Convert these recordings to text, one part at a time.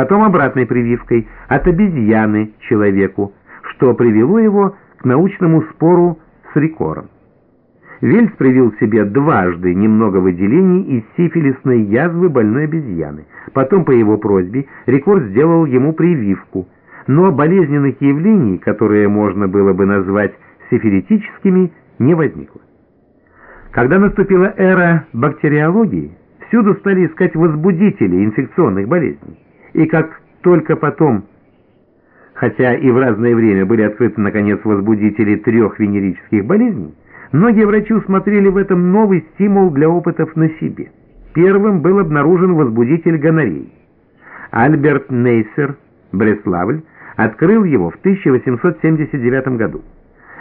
потом обратной прививкой от обезьяны человеку, что привело его к научному спору с Рикором. Вельс привил себе дважды немного выделений из сифилисной язвы больной обезьяны. Потом, по его просьбе, Рикор сделал ему прививку, но болезненных явлений, которые можно было бы назвать сифилитическими, не возникло. Когда наступила эра бактериологии, всюду стали искать возбудители инфекционных болезней. И как только потом, хотя и в разное время были открыты, наконец, возбудители трех венерических болезней, многие врачи усмотрели в этом новый стимул для опытов на себе. Первым был обнаружен возбудитель гонореи. Альберт Нейсер, Бреславль, открыл его в 1879 году.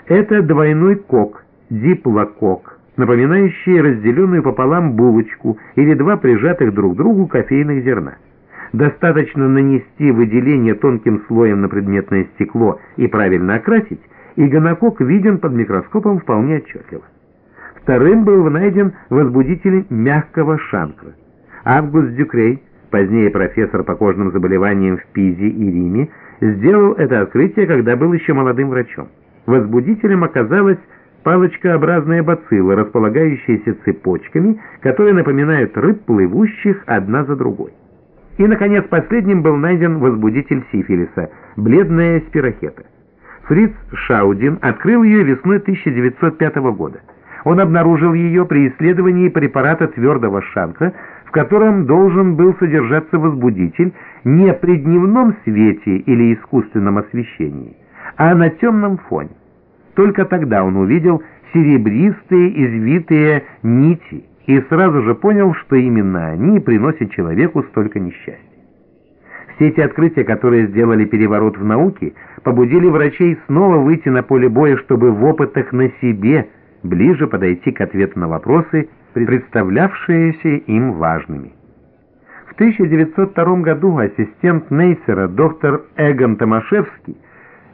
Это двойной кок, диплокок, напоминающий разделенную пополам булочку или два прижатых друг к другу кофейных зерна. Достаточно нанести выделение тонким слоем на предметное стекло и правильно окрасить, и гонокок виден под микроскопом вполне отчетливо. Вторым был найден возбудитель мягкого шанкра. Август Дюкрей, позднее профессор по кожным заболеваниям в Пизе и Риме, сделал это открытие, когда был еще молодым врачом. Возбудителем оказалась палочкообразная бацилла, располагающаяся цепочками, которые напоминают рыб, плывущих одна за другой. И, наконец, последним был найден возбудитель сифилиса – бледная спирохета. Фриц Шаудин открыл ее весной 1905 года. Он обнаружил ее при исследовании препарата твердого шанка, в котором должен был содержаться возбудитель не при дневном свете или искусственном освещении, а на темном фоне. Только тогда он увидел серебристые извитые нити и сразу же понял, что именно они приносят человеку столько несчастья. Все эти открытия, которые сделали переворот в науке, побудили врачей снова выйти на поле боя, чтобы в опытах на себе ближе подойти к ответу на вопросы, представлявшиеся им важными. В 1902 году ассистент Нейсера, доктор Эгон Томашевский,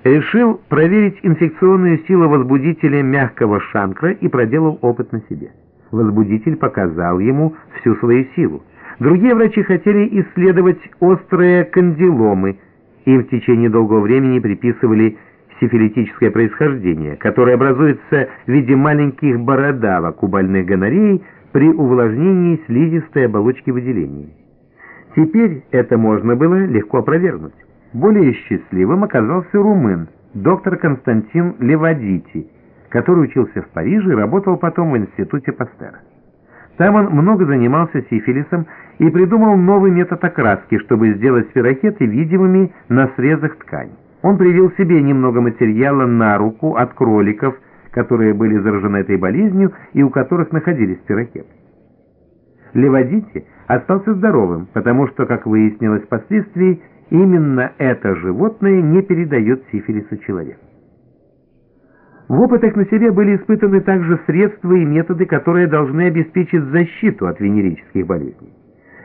решил проверить инфекционную силу возбудителя мягкого шанкра и проделал опыт на себе. Возбудитель показал ему всю свою силу. Другие врачи хотели исследовать острые кандиломы и в течение долгого времени приписывали сифилитическое происхождение, которое образуется в виде маленьких бородавок у больных гонореей при увлажнении слизистой оболочки выделений. Теперь это можно было легко опровергнуть. Более счастливым оказался румын, доктор Константин Левадити, который учился в Париже и работал потом в институте Пастера. Там он много занимался сифилисом и придумал новый метод окраски, чтобы сделать спирохеты видимыми на срезах ткани. Он привил себе немного материала на руку от кроликов, которые были заражены этой болезнью и у которых находились спирохеты. Левадити остался здоровым, потому что, как выяснилось впоследствии, именно это животное не передает сифилису человеку. В опытах на себе были испытаны также средства и методы, которые должны обеспечить защиту от венерических болезней.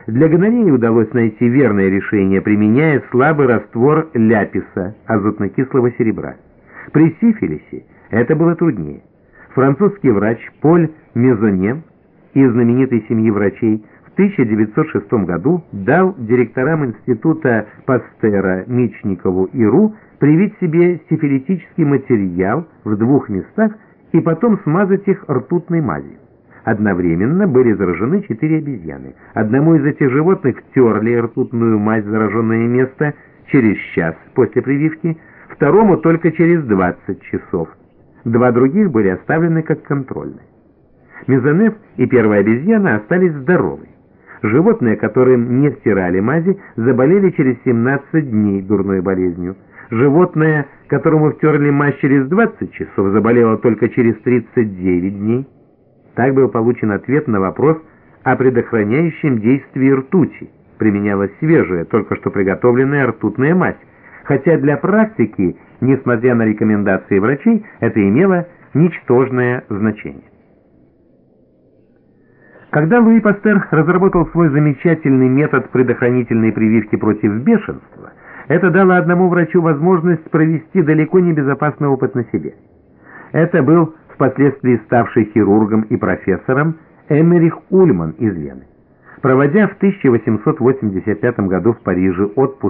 Для гонореи удалось найти верное решение, применяя слабый раствор ляписа, азотно-кислого серебра. При сифилисе это было труднее. Французский врач Поль Мезоне из знаменитой семьи врачей в 1906 году дал директорам института Пастера Мичникову и Ру привить себе сифилитический материал в двух местах и потом смазать их ртутной мазью. Одновременно были заражены четыре обезьяны. Одному из этих животных втерли ртутную мазь зараженное место через час после прививки, второму только через 20 часов. Два других были оставлены как контрольные. Мезонеф и первая обезьяна остались здоровы. Животные, которым не стирали мази, заболели через 17 дней дурной болезнью. Животное, которому втерли мазь через 20 часов, заболело только через 39 дней. Так был получен ответ на вопрос о предохраняющем действии ртути. Применялась свежая, только что приготовленная ртутная мазь, хотя для практики, несмотря на рекомендации врачей, это имело ничтожное значение. Когда Луи Пастер разработал свой замечательный метод предохранительной прививки против бешенства, это дало одному врачу возможность провести далеко не безопасный опыт на себе. Это был впоследствии ставший хирургом и профессором Эмерих Ульман из Вены. Проводя в 1885 году в Париже отпуск